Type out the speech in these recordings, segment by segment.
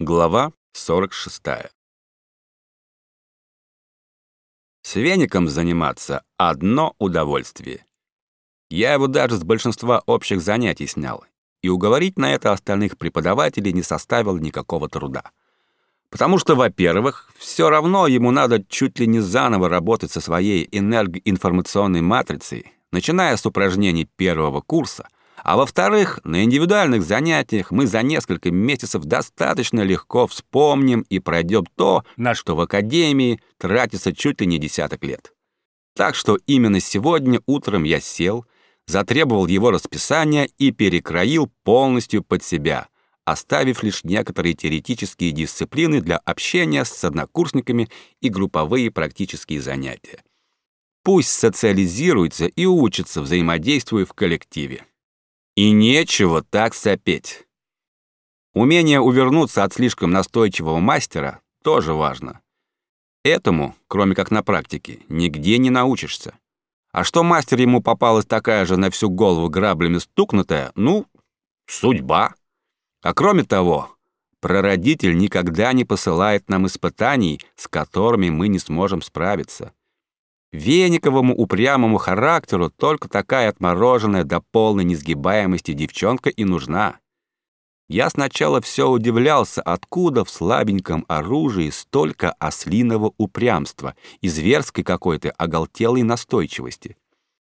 Глава 46. С веником заниматься — одно удовольствие. Я его даже с большинства общих занятий снял, и уговорить на это остальных преподавателей не составило никакого труда. Потому что, во-первых, все равно ему надо чуть ли не заново работать со своей энергоинформационной матрицей, начиная с упражнений первого курса — а во-вторых, на индивидуальных занятиях мы за несколько месяцев достаточно легко вспомним и пройдем то, на что в академии тратится чуть ли не десяток лет. Так что именно сегодня утром я сел, затребовал его расписание и перекроил полностью под себя, оставив лишь некоторые теоретические дисциплины для общения с однокурсниками и групповые практические занятия. Пусть социализируется и учится, взаимодействуя в коллективе. И нечего так сопеть. Умение увернуться от слишком настойчивого мастера тоже важно. Этому, кроме как на практике, нигде не научишься. А что мастер ему попалась такая же на всю голову граблями стукнутая, ну, судьба. А кроме того, прародитель никогда не посылает нам испытаний, с которыми мы не сможем справиться. Вениковому упрямому характеру только такая отмороженная до полной несгибаемости девчонка и нужна. Я сначала все удивлялся, откуда в слабеньком оружии столько ослиного упрямства и зверской какой-то оголтелой настойчивости.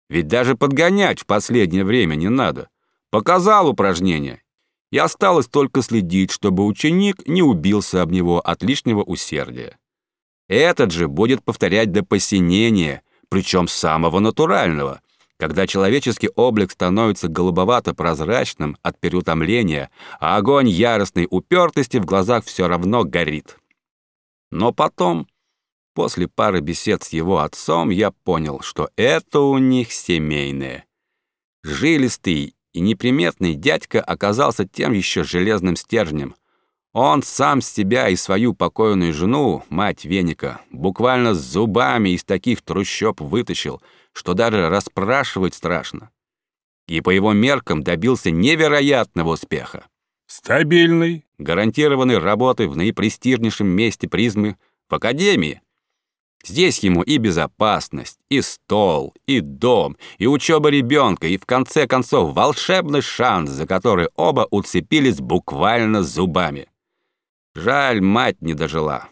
Ведь даже подгонять в последнее время не надо. Показал упражнение. И осталось только следить, чтобы ученик не убился об него от лишнего усердия. Этот же будет повторять до посинения, причем самого натурального, когда человеческий облик становится голубовато-прозрачным от переутомления, а огонь яростной упертости в глазах все равно горит. Но потом, после пары бесед с его отцом, я понял, что это у них семейное. Жилистый и неприметный дядька оказался тем еще железным стержнем — он сам себя и свою покойную жену, мать Веника, буквально с зубами из таких трущоб вытащил, что даже расспрашивать страшно. И по его меркам добился невероятного успеха. Стабильный. Гарантированной работы в наипрестижнейшем месте призмы в Академии. Здесь ему и безопасность, и стол, и дом, и учеба ребенка, и в конце концов волшебный шанс, за который оба уцепились буквально зубами. Жаль, мать не дожила.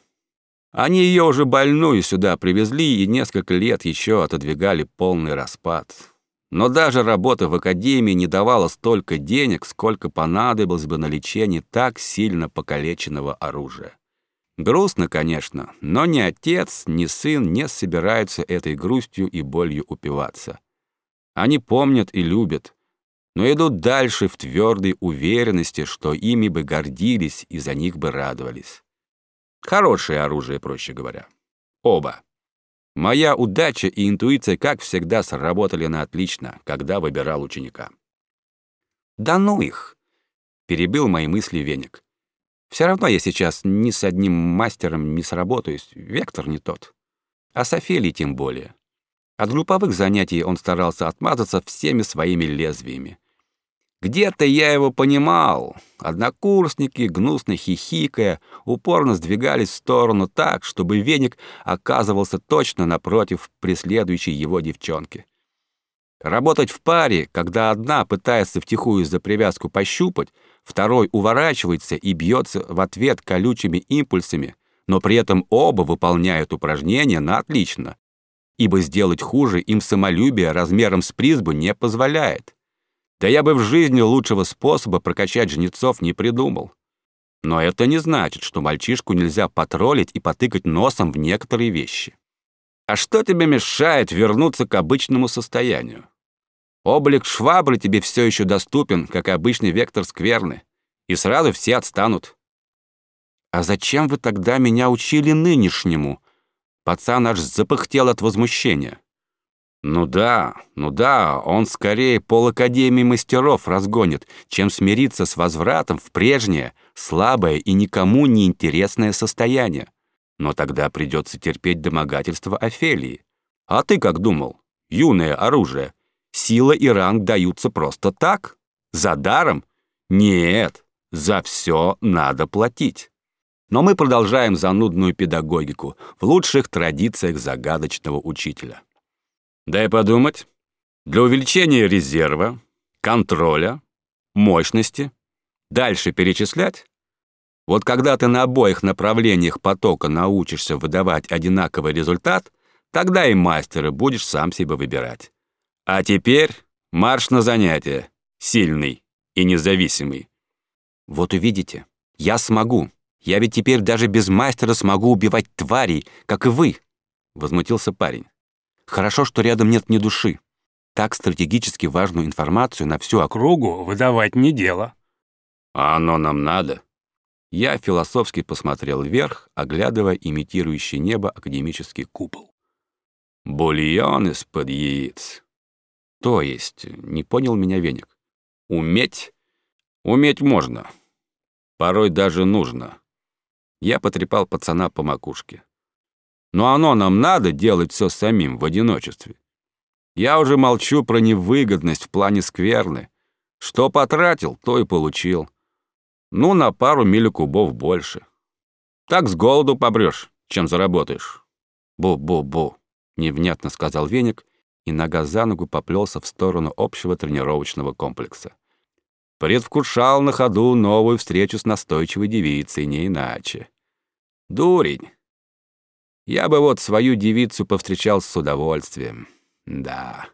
Они ее уже больную сюда привезли и несколько лет еще отодвигали полный распад. Но даже работа в академии не давала столько денег, сколько понадобилось бы на лечение так сильно покалеченного оружия. Грустно, конечно, но ни отец, ни сын не собираются этой грустью и болью упиваться. Они помнят и любят, но идут дальше в твердой уверенности, что ими бы гордились и за них бы радовались. Хорошее оружие, проще говоря. Оба. Моя удача и интуиция, как всегда, сработали на отлично, когда выбирал ученика. «Да ну их!» — перебил мои мысли веник. «Все равно я сейчас ни с одним мастером не сработаюсь, вектор не тот. А с Офелией тем более. От групповых занятий он старался отмазаться всеми своими лезвиями. Где-то я его понимал. Однокурсники, гнусно хихикая, упорно сдвигались в сторону так, чтобы веник оказывался точно напротив преследующей его девчонки. Работать в паре, когда одна пытается втихую за привязку пощупать, второй уворачивается и бьется в ответ колючими импульсами, но при этом оба выполняют упражнения на отлично, ибо сделать хуже им самолюбие размером с призбу не позволяет. Да я бы в жизни лучшего способа прокачать жнецов не придумал. Но это не значит, что мальчишку нельзя потроллить и потыкать носом в некоторые вещи. А что тебе мешает вернуться к обычному состоянию? Облик швабры тебе все еще доступен, как обычный вектор скверны, и сразу все отстанут. А зачем вы тогда меня учили нынешнему? Пацан аж запыхтел от возмущения. Ну да, ну да, он скорее полакадемии мастеров разгонит, чем смириться с возвратом в прежнее, слабое и никому не интересное состояние. Но тогда придется терпеть домогательство Офелии. А ты как думал? Юное оружие. Сила и ранг даются просто так? За даром? Нет, за все надо платить. Но мы продолжаем занудную педагогику в лучших традициях загадочного учителя. Дай подумать. Для увеличения резерва, контроля, мощности, дальше перечислять? Вот когда ты на обоих направлениях потока научишься выдавать одинаковый результат, тогда и мастера будешь сам себе выбирать. А теперь марш на занятия, сильный и независимый. Вот увидите, я смогу. Я ведь теперь даже без мастера смогу убивать тварей, как и вы, возмутился парень. Хорошо, что рядом нет ни души. Так стратегически важную информацию на всю округу выдавать не дело. А оно нам надо. Я философски посмотрел вверх, оглядывая имитирующий небо академический купол. Бульон из-под яиц. То есть, не понял меня веник. Уметь? Уметь можно. Порой даже нужно. Я потрепал пацана по макушке. Но оно нам надо делать все самим в одиночестве. Я уже молчу про невыгодность в плане скверны. Что потратил, то и получил. Ну, на пару милликубов больше. Так с голоду побрёшь, чем заработаешь. Бу-бу-бу, невнятно сказал Веник, и нога за ногу поплелся в сторону общего тренировочного комплекса. Предвкушал на ходу новую встречу с настойчивой девицей, не иначе. Дурень. Я бы вот свою девицу повстречал с удовольствием. Да,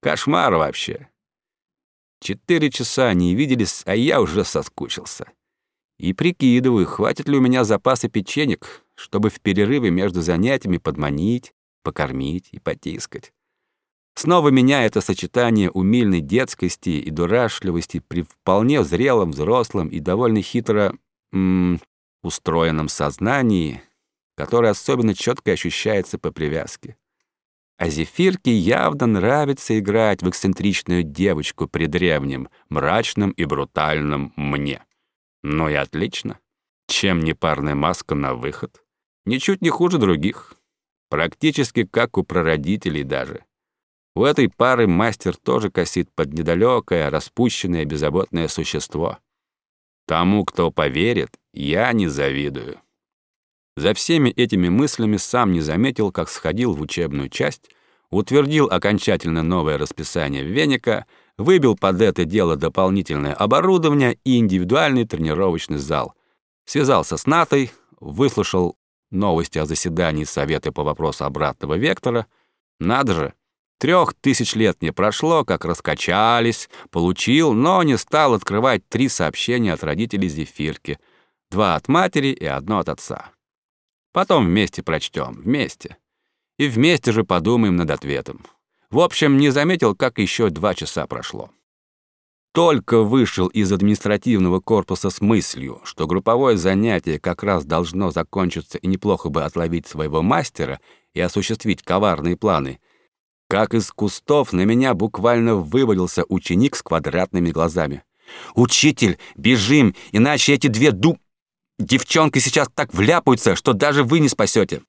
кошмар вообще. Четыре часа не виделись, а я уже соскучился. И прикидываю, хватит ли у меня запаса печенек, чтобы в перерыве между занятиями подманить, покормить и потискать. Снова меня это сочетание умильной детскости и дурашливости при вполне зрелом, взрослом и довольно хитро м устроенном сознании, которое особенно четко ощущается по привязке. А Зефирке явно нравится играть в эксцентричную девочку при древнем, мрачном и брутальном мне. Ну и отлично. Чем не парная маска на выход? Ничуть не хуже других. Практически как у прародителей даже. У этой пары мастер тоже косит под недалекое, распущенное, беззаботное существо. Тому, кто поверит, я не завидую. За всеми этими мыслями сам не заметил, как сходил в учебную часть, утвердил окончательно новое расписание Веника, выбил под это дело дополнительное оборудование и индивидуальный тренировочный зал. Связался с Натой, выслушал новости о заседании Совета по вопросу обратного вектора. Надо же, трех тысяч лет не прошло, как раскачались, получил, но не стал открывать три сообщения от родителей Зефирки, два от матери и одно от отца. Потом вместе прочтем, вместе. И вместе же подумаем над ответом. В общем, не заметил, как еще два часа прошло. Только вышел из административного корпуса с мыслью, что групповое занятие как раз должно закончиться и неплохо бы отловить своего мастера и осуществить коварные планы, как из кустов на меня буквально вывалился ученик с квадратными глазами. «Учитель, бежим, иначе эти две ду... девчонки сейчас так вляпаются, что даже вы не спасете!»